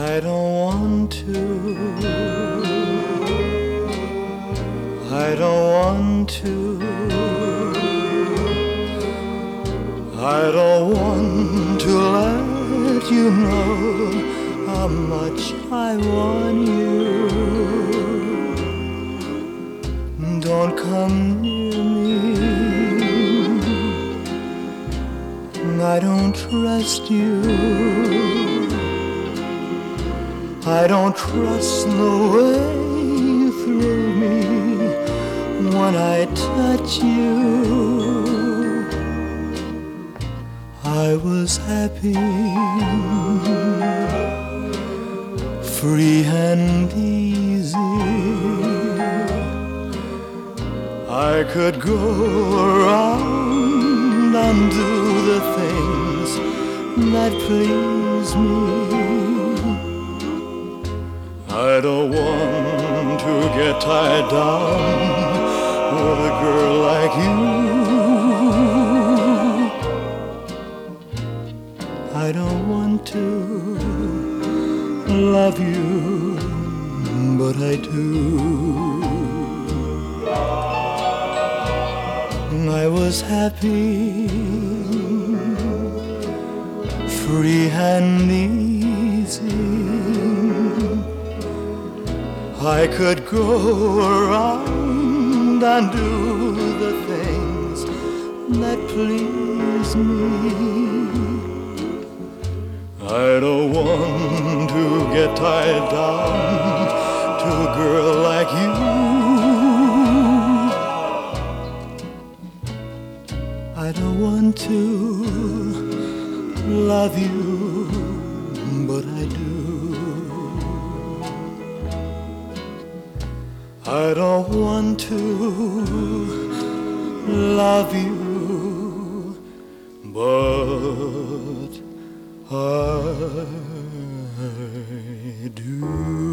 I don't want to. I don't want to. I don't want to let you know how much I want you. Don't come near me. I don't trust you. I don't trust the way you thrill me when I touch you. I was happy, free and easy. I could go around and do the things that please me. I don't want to get tied down with a girl like you. I don't want to love you, but I do. I was happy, free and easy. I could go around and do the things that please me. I don't want to get tied down to a girl like you. I don't want to love you, but I do. I don't want to love you, but I do.